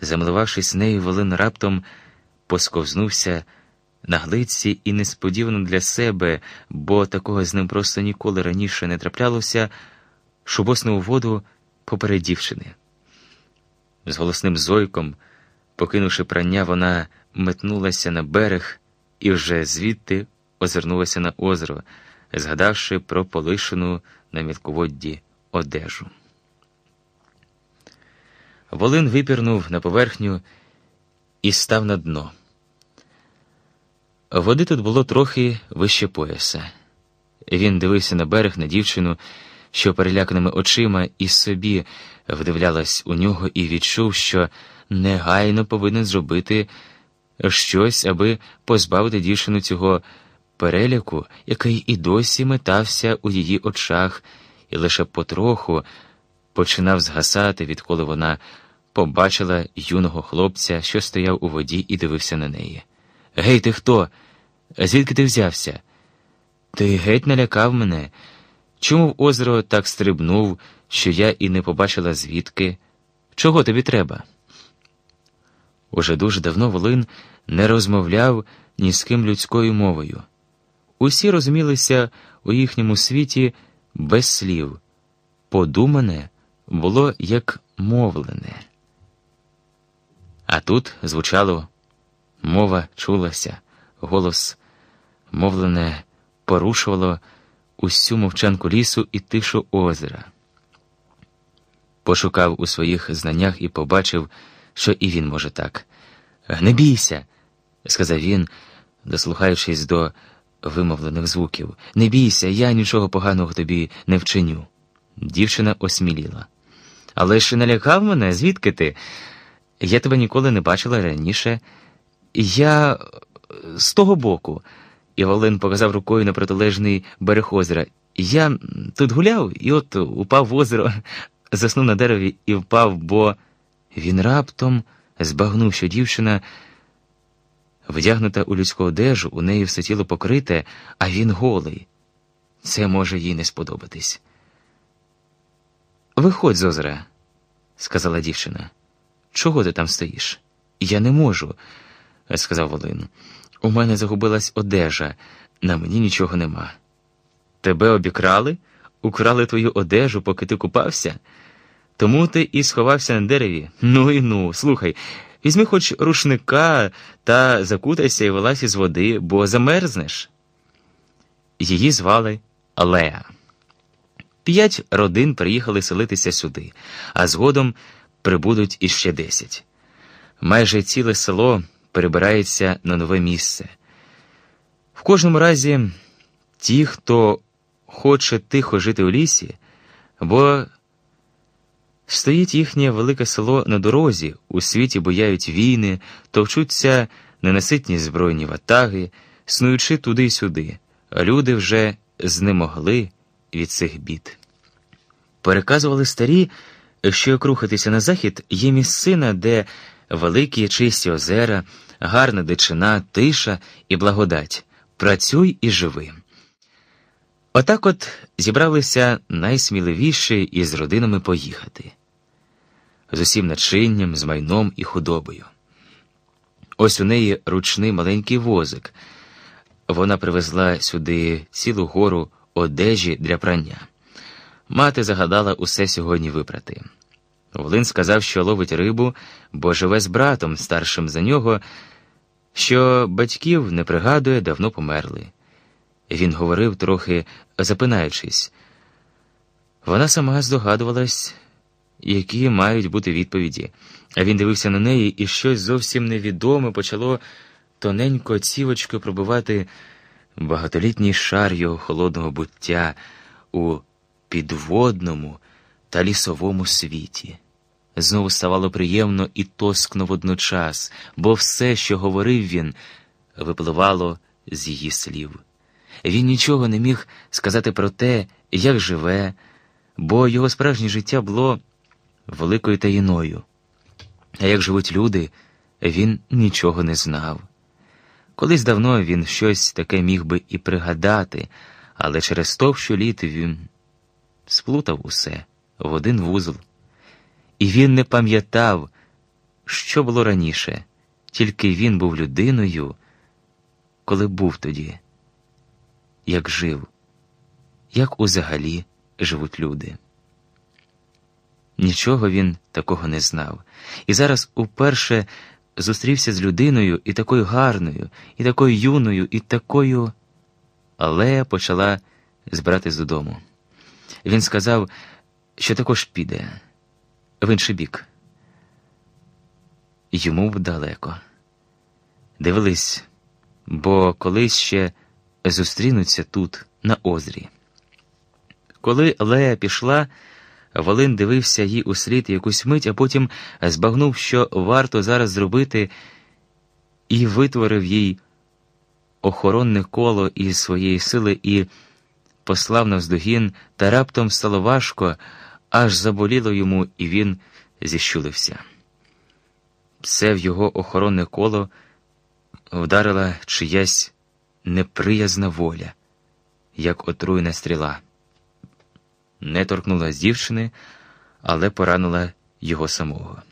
Замилувавшись нею, Волин раптом посковзнувся на глиці і несподівано для себе, бо такого з ним просто ніколи раніше не траплялося, шубоснув воду поперед дівчини. З голосним зойком, покинувши прання, вона метнулася на берег і вже звідти озирнулася на озеро, згадавши про полишену на мілководді одежу. Волин випірнув на поверхню і став на дно. Води тут було трохи вище пояса. Він дивився на берег на дівчину, що переляканими очима і собі вдивлялась у нього, і відчув, що негайно повинен зробити щось, аби позбавити дівчину цього переляку, який і досі метався у її очах, і лише потроху починав згасати, відколи вона побачила юного хлопця, що стояв у воді і дивився на неї. Гей, ти хто? Звідки ти взявся? Ти геть налякав мене. Чому в озеро так стрибнув, що я і не побачила звідки? Чого тобі треба? Уже дуже давно Волин не розмовляв ні з ким людською мовою. Усі розумілися у їхньому світі без слів. Подумане було як мовлене. А тут звучало мова чулася, голос мовлене порушувало усю мовчанку лісу і тишу озера. Пошукав у своїх знаннях і побачив, що і він може так. Не бійся, сказав він, дослухаючись до вимовлених звуків. Не бійся, я нічого поганого тобі не вчиню. Дівчина осміліла. Але ж налякав мене, звідки ти? Я тебе ніколи не бачила раніше. Я з того боку. І Волин показав рукою на протилежний берег озера. Я тут гуляв і от упав в озеро, заснув на дереві і впав, бо він раптом збагнув, що дівчина, вдягнута у людську одежу, у неї все тіло покрите, а він голий. Це може їй не сподобатись. Виходь з озера, сказала дівчина. Чого ти там стоїш? Я не можу, сказав Волин. У мене загубилась одежа, на мені нічого нема. Тебе обікрали, украли твою одежу, поки ти купався? Тому ти і сховався на дереві. Ну і ну, слухай, візьми хоч рушника та закутайся і вилазь із води, бо замерзнеш. Її звали Леа. П'ять родин приїхали селитися сюди, а згодом прибудуть іще десять. Майже ціле село перебирається на нове місце. В кожному разі, ті, хто хоче тихо жити у лісі, бо стоїть їхнє велике село на дорозі, у світі бояють війни, товчуться ненаситні збройні ватаги, снуючи туди й сюди, люди вже знемогли від цих бід. Переказували старі, що як рухатися на захід є місцина, де великі чисті озера, гарна дичина, тиша і благодать. Працюй і живи. Отак от зібралися найсміливіші із родинами поїхати з усім начинням, з майном і худобою. Ось у неї ручний маленький возик. Вона привезла сюди цілу гору одежі для прання. Мати загадала усе сьогодні випрати. Волин сказав, що ловить рибу, бо живе з братом, старшим за нього, що батьків не пригадує, давно померли. Він говорив, трохи запинаючись. Вона сама здогадувалась, які мають бути відповіді, а він дивився на неї, і щось зовсім невідоме почало тоненько цівочкою пробивати багатолітній шар його холодного буття у підводному та лісовому світі. Знову ставало приємно і тоскно водночас, бо все, що говорив він, випливало з її слів. Він нічого не міг сказати про те, як живе, бо його справжнє життя було великою таїною. А як живуть люди, він нічого не знав. Колись давно він щось таке міг би і пригадати, але через товщу літ він сплутав усе в один вузол. І він не пам'ятав, що було раніше, тільки він був людиною, коли був тоді, як жив, як узагалі живуть люди. Нічого він такого не знав, і зараз уперше зустрівся з людиною і такою гарною, і такою юною, і такою. Алея почала збиратись додому. Він сказав, що також піде в інший бік. Йому далеко. Дивились, бо колись ще зустрінуться тут, на озрі. Коли Лея пішла, Волин дивився їй услід якусь мить, а потім збагнув, що варто зараз зробити, і витворив їй охоронне коло із своєї сили і послав навздогін, та раптом стало важко, аж заболіло йому, і він зіщулився. Все в його охоронне коло вдарила чиясь неприязна воля, як отруйна стріла. Не торкнулась дівчини, але поранила його самого.